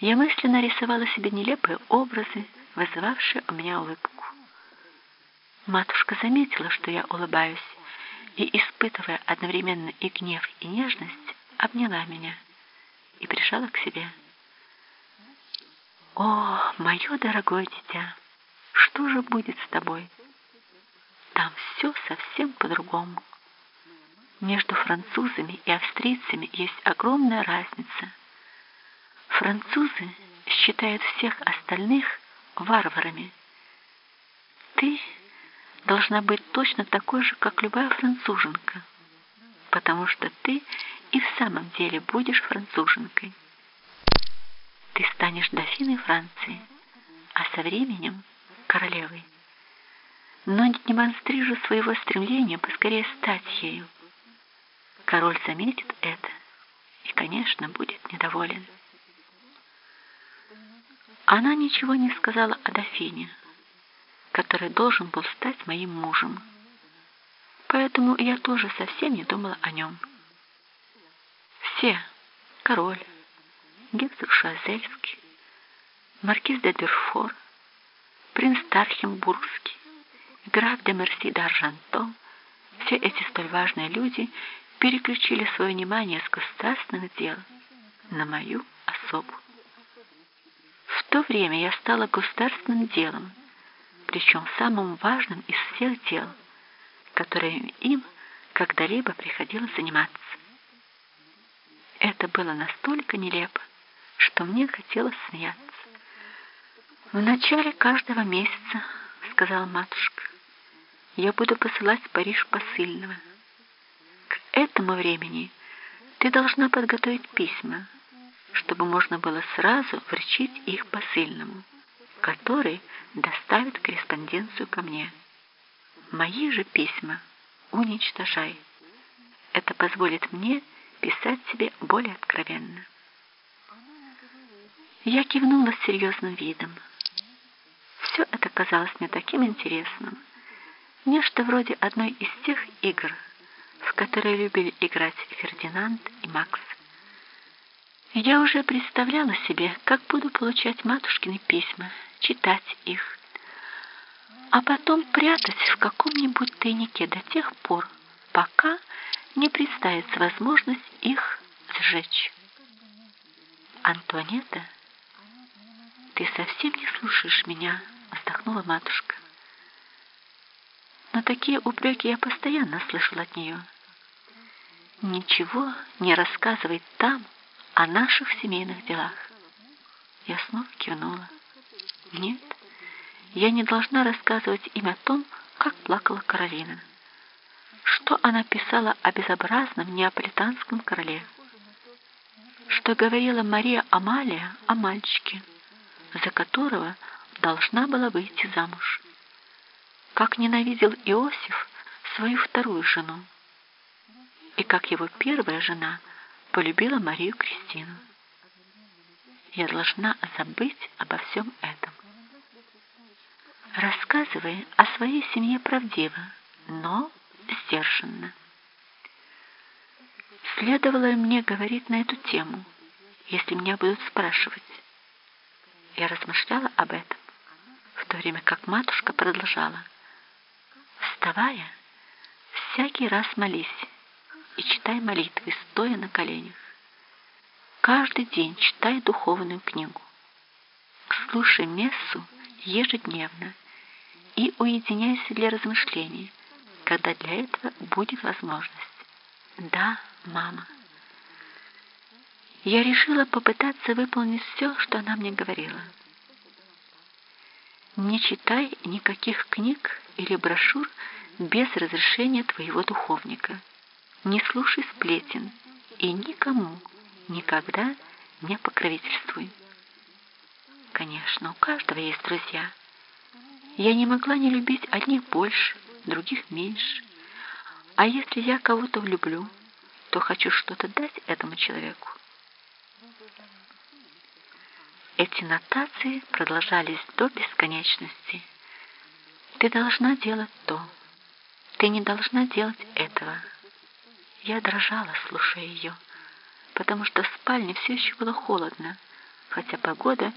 Я мысленно рисовала себе нелепые образы, вызывавшие у меня улыбку. Матушка заметила, что я улыбаюсь, и, испытывая одновременно и гнев, и нежность, обняла меня и прижала к себе. «О, мое дорогое дитя, что же будет с тобой? Там все совсем по-другому. Между французами и австрийцами есть огромная разница. Французы считают всех остальных варварами. Ты должна быть точно такой же, как любая француженка, потому что ты и в самом деле будешь француженкой. Ты станешь дофиной Франции, а со временем королевой. Но не демонстрируя своего стремления поскорее стать ею. Король заметит это и, конечно, будет недоволен. Она ничего не сказала о дофине, который должен был стать моим мужем. Поэтому я тоже совсем не думала о нем. Все — король, герцог Шазельский, маркиз де Дюрфор, принц Тархембургский, граф де Мерси d'Argenton — все эти столь важные люди переключили свое внимание с государственных дел на мою особу. То время я стала государственным делом, причем самым важным из всех дел, которые им когда-либо приходилось заниматься. Это было настолько нелепо, что мне хотелось смеяться. «В начале каждого месяца, — сказала матушка, — я буду посылать в Париж посыльного. К этому времени ты должна подготовить письма, чтобы можно было сразу вручить их посыльному, который доставит корреспонденцию ко мне. Мои же письма уничтожай. Это позволит мне писать себе более откровенно. Я кивнула с серьезным видом. Все это казалось мне таким интересным. Нечто вроде одной из тех игр, в которые любили играть Фердинанд и Макс. Я уже представляла себе, как буду получать матушкины письма, читать их, а потом прятать в каком-нибудь тайнике до тех пор, пока не представится возможность их сжечь. Антуанетта, ты совсем не слушаешь меня, вздохнула матушка. Но такие упреки я постоянно слышала от нее. Ничего не рассказывай там о наших семейных делах. Я снова кивнула. Нет, я не должна рассказывать им о том, как плакала Каролина. Что она писала о безобразном неаполитанском короле? Что говорила Мария Амалия о мальчике, за которого должна была выйти замуж? Как ненавидел Иосиф свою вторую жену? И как его первая жена полюбила Марию Кристину? Я должна забыть обо всем этом. Рассказывай о своей семье правдиво, но сдержанно. Следовало мне говорить на эту тему, если меня будут спрашивать. Я размышляла об этом, в то время как матушка продолжала. Вставая, всякий раз молись и читай молитвы, стоя на коленях. Каждый день читай духовную книгу. Слушай мессу ежедневно и уединяйся для размышлений, когда для этого будет возможность. Да, мама. Я решила попытаться выполнить все, что она мне говорила. Не читай никаких книг или брошюр без разрешения твоего духовника. Не слушай сплетен и никому никогда не покровительствуй. Конечно, у каждого есть друзья. Я не могла не любить одних больше, других меньше. А если я кого-то влюблю, то хочу что-то дать этому человеку. Эти нотации продолжались до бесконечности. Ты должна делать то. Ты не должна делать этого. Я дрожала, слушая ее, потому что в спальне все еще было холодно, хотя погода